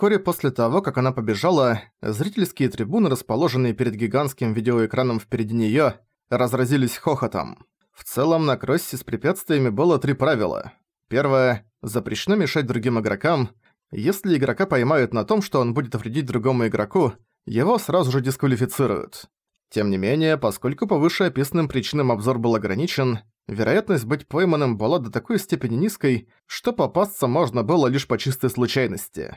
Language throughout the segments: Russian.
Вскоре после того, как она побежала, зрительские трибуны, расположенные перед гигантским видеоэкраном впереди неё, разразились хохотом. В целом на кроссе с препятствиями было три правила. Первое – запрещено мешать другим игрокам. Если игрока поймают на том, что он будет вредить другому игроку, его сразу же дисквалифицируют. Тем не менее, поскольку по вышеописанным причинам обзор был ограничен, вероятность быть пойманным была до такой степени низкой, что попасться можно было лишь по чистой случайности.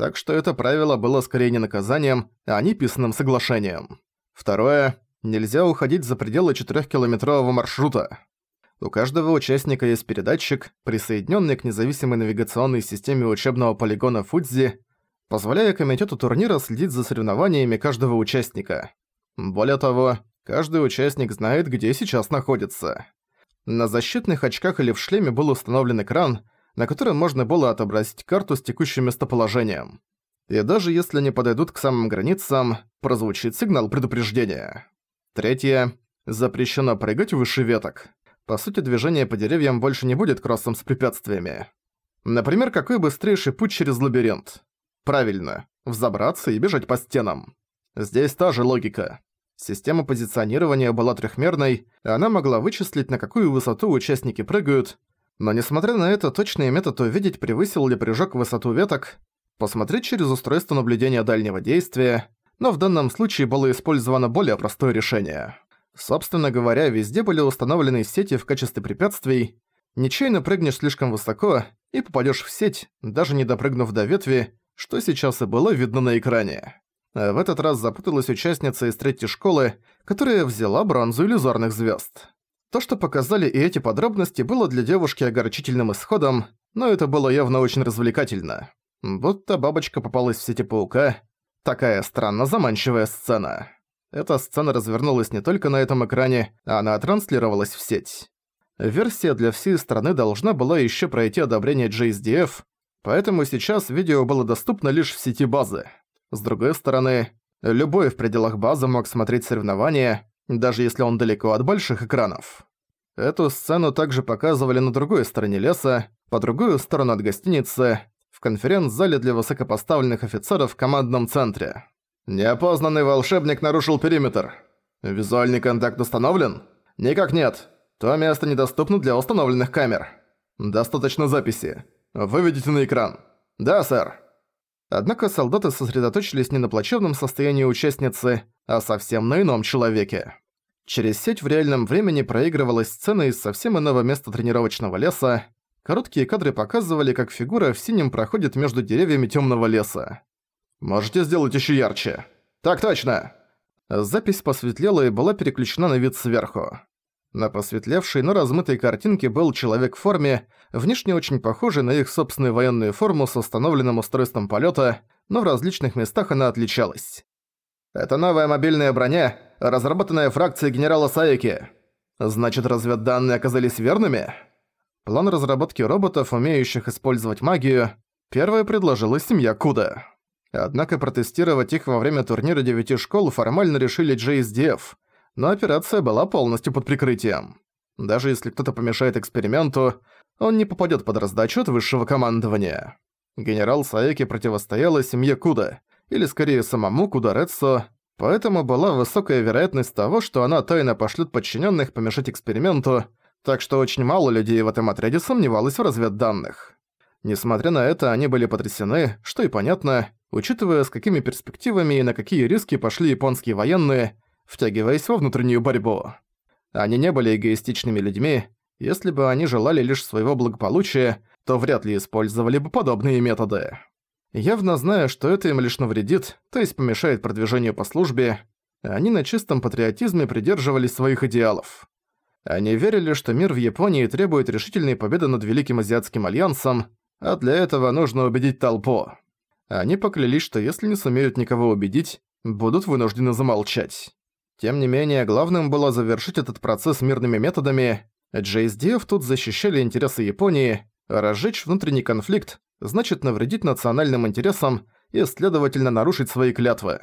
Так что это правило было скорее не наказанием, а не писанным соглашением. Второе. Нельзя уходить за пределы 4-километрового маршрута. У каждого участника есть передатчик, присоединенный к независимой навигационной системе учебного полигона Фудзи, позволяя комитету турнира следить за соревнованиями каждого участника. Более того, каждый участник знает, где сейчас находится. На защитных очках или в шлеме был установлен экран, на котором можно было отобразить карту с текущим местоположением. И даже если они подойдут к самым границам, прозвучит сигнал предупреждения. Третье. Запрещено прыгать выше веток. По сути, движение по деревьям больше не будет кроссом с препятствиями. Например, какой быстрейший путь через лабиринт? Правильно, взобраться и бежать по стенам. Здесь та же логика. Система позиционирования была трехмерной, она могла вычислить, на какую высоту участники прыгают, но несмотря на это, точный метод увидеть, превысил ли прыжок высоту веток, посмотреть через устройство наблюдения дальнего действия, но в данном случае было использовано более простое решение. Собственно говоря, везде были установлены сети в качестве препятствий. Нечаянно прыгнешь слишком высоко и попадешь в сеть, даже не допрыгнув до ветви, что сейчас и было видно на экране. А в этот раз запуталась участница из третьей школы, которая взяла бронзу иллюзорных звезд. То, что показали и эти подробности, было для девушки огорчительным исходом, но это было явно очень развлекательно. Будто бабочка попалась в сети паука. Такая странно заманчивая сцена. Эта сцена развернулась не только на этом экране, а она транслировалась в сеть. Версия для всей страны должна была еще пройти одобрение JSDF, поэтому сейчас видео было доступно лишь в сети базы. С другой стороны, любой в пределах базы мог смотреть соревнования, даже если он далеко от больших экранов. Эту сцену также показывали на другой стороне леса, по другую сторону от гостиницы, в конференц-зале для высокопоставленных офицеров в командном центре. Неопознанный волшебник нарушил периметр. Визуальный контакт установлен? Никак нет. То место недоступно для установленных камер. Достаточно записи. Выведите на экран. Да, сэр. Однако солдаты сосредоточились не на плачевном состоянии участницы, а совсем на ином человеке. Через сеть в реальном времени проигрывалась сцена из совсем иного места тренировочного леса. Короткие кадры показывали, как фигура в синем проходит между деревьями темного леса. «Можете сделать еще ярче?» «Так точно!» Запись посветлела и была переключена на вид сверху. На посветлевшей, но размытой картинке был человек в форме, внешне очень похожий на их собственную военную форму с установленным устройством полета, но в различных местах она отличалась. «Это новая мобильная броня, разработанная фракцией генерала Саики. Значит, разведданные оказались верными?» План разработки роботов, умеющих использовать магию, первая предложила семья Куда. Однако протестировать их во время турнира девяти школ формально решили JSDF – но операция была полностью под прикрытием. Даже если кто-то помешает эксперименту, он не попадет под раздачу от высшего командования. Генерал Саеки противостояла семье Куда, или скорее самому Кударецо, поэтому была высокая вероятность того, что она тайно пошлет подчиненных помешать эксперименту, так что очень мало людей в этом отряде сомневалось в разведданных. Несмотря на это, они были потрясены, что и понятно, учитывая, с какими перспективами и на какие риски пошли японские военные, втягиваясь во внутреннюю борьбу. Они не были эгоистичными людьми, если бы они желали лишь своего благополучия, то вряд ли использовали бы подобные методы. Явно зная, что это им лишь навредит, то есть помешает продвижению по службе, они на чистом патриотизме придерживались своих идеалов. Они верили, что мир в Японии требует решительной победы над Великим Азиатским Альянсом, а для этого нужно убедить толпу. Они поклялись, что если не сумеют никого убедить, будут вынуждены замолчать. Тем не менее, главным было завершить этот процесс мирными методами. JSDF тут защищали интересы Японии, разжечь внутренний конфликт значит навредить национальным интересам и, следовательно, нарушить свои клятвы.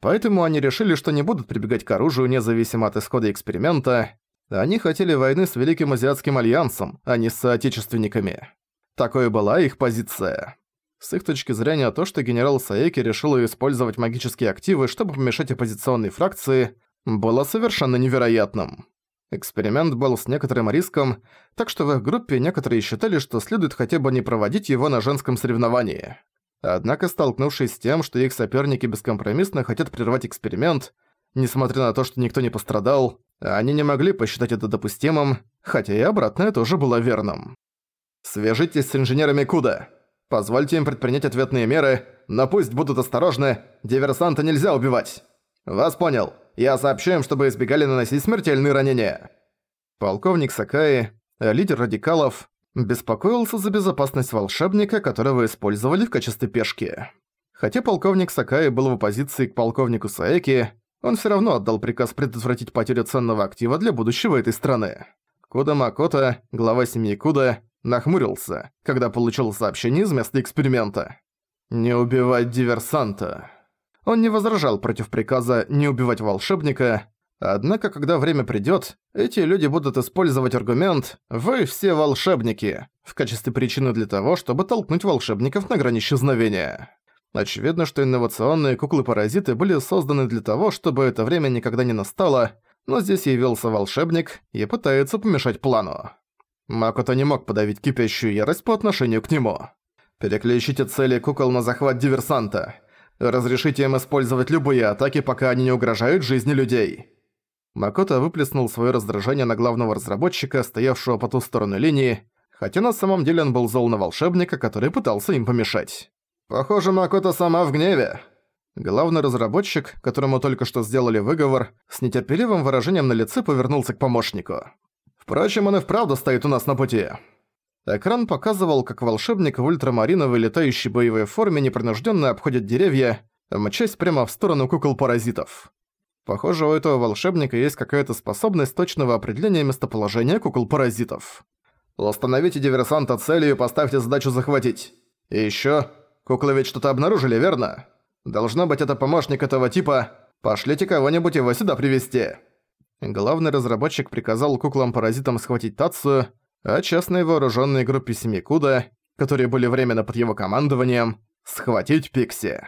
Поэтому они решили, что не будут прибегать к оружию независимо от исхода эксперимента. Они хотели войны с Великим Азиатским Альянсом, а не с соотечественниками. Такой была их позиция. С их точки зрения, то, что генерал Саеки решил использовать магические активы, чтобы помешать оппозиционной фракции, было совершенно невероятным. Эксперимент был с некоторым риском, так что в их группе некоторые считали, что следует хотя бы не проводить его на женском соревновании. Однако, столкнувшись с тем, что их соперники бескомпромиссно хотят прервать эксперимент, несмотря на то, что никто не пострадал, они не могли посчитать это допустимым, хотя и обратное тоже было верным. «Свяжитесь с инженерами Куда. Позвольте им предпринять ответные меры, но пусть будут осторожны, диверсанта нельзя убивать». «Вас понял. Я сообщу им, чтобы избегали наносить смертельные ранения». Полковник Сакаи, лидер радикалов, беспокоился за безопасность волшебника, которого использовали в качестве пешки. Хотя полковник Сакаи был в оппозиции к полковнику Саеки, он всё равно отдал приказ предотвратить потерю ценного актива для будущего этой страны. Куда Макото, глава семьи Куда, нахмурился, когда получил сообщение из места эксперимента. «Не убивать диверсанта». Он не возражал против приказа не убивать волшебника, однако когда время придёт, эти люди будут использовать аргумент «Вы все волшебники» в качестве причины для того, чтобы толкнуть волшебников на грани исчезновения. Очевидно, что инновационные куклы-паразиты были созданы для того, чтобы это время никогда не настало, но здесь явился волшебник и пытается помешать плану. Макото не мог подавить кипящую ярость по отношению к нему. «Переключите цели кукол на захват диверсанта. Разрешите им использовать любые атаки, пока они не угрожают жизни людей». Макото выплеснул свое раздражение на главного разработчика, стоявшего по ту сторону линии, хотя на самом деле он был зол на волшебника, который пытался им помешать. «Похоже, Макото сама в гневе». Главный разработчик, которому только что сделали выговор, с нетерпеливым выражением на лице повернулся к помощнику. «Впрочем, он и вправду стоит у нас на пути». Экран показывал, как волшебник в ультрамариновой летающей боевой форме непринужденно обходит деревья, мчась прямо в сторону кукол-паразитов. Похоже, у этого волшебника есть какая-то способность точного определения местоположения кукол-паразитов. Установите диверсанта целью и поставьте задачу захватить. И ещё, куклы ведь что-то обнаружили, верно? Должно быть, это помощник этого типа. Пошлите кого-нибудь его сюда привести. Главный разработчик приказал куклам-паразитам схватить Тацию, а частной вооруженной группе Семикуда, которые были временно под его командованием, схватить Пикси.